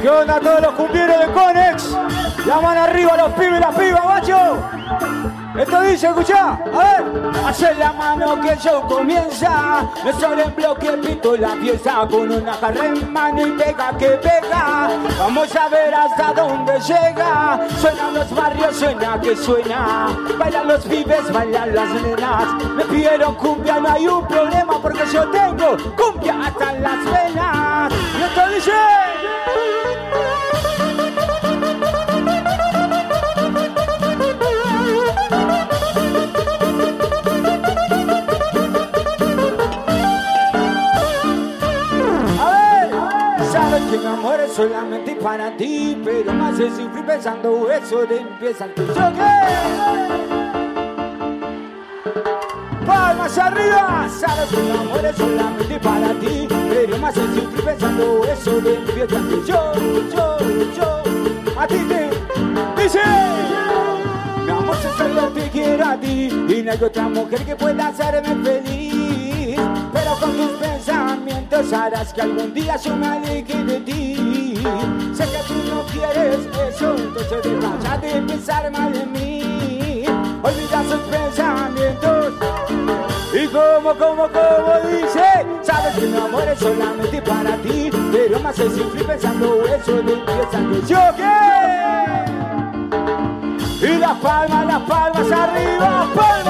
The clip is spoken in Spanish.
¿Qué onda todos los cumpleaños de Conex? La mano arriba los pibes y las pibas, macho. Esto dice, escuchá, a ver. Hace la mano que el show comienza. No solo en bloque pito la pieza con una jarra en mano y pega que pega. Vamos a ver hasta dónde llega. Suenan los barrios, suena que suena. Bailan los pibes, bailan las nenas. Me pidieron cumbia, no hay un problema yo tengo cumbia hasta las venas. Y. Sabes que mi amor es solamente para ti, pero más hace sufrir pensando eso de empieza el tuyo. Palmas arriba. Sabes que mi amor es solamente para ti, pero más hace sufrir pensando eso de empieza el tuyo. Yo, yo, A ti te dice. Mi amor, yo solo te quiero a ti y no hay otra mujer que pueda hacerme feliz. Pero con tus pensamientos harás que algún día yo me aleje de ti. Sé que tú no quieres eso, entonces deja ya de pensar mal en mí. Como, como, dice. Sabes que mi amor es solamente para ti, pero me hace sufrir pensando eso de que yo ¿Qué? Y las palmas, las palmas arriba, palmas.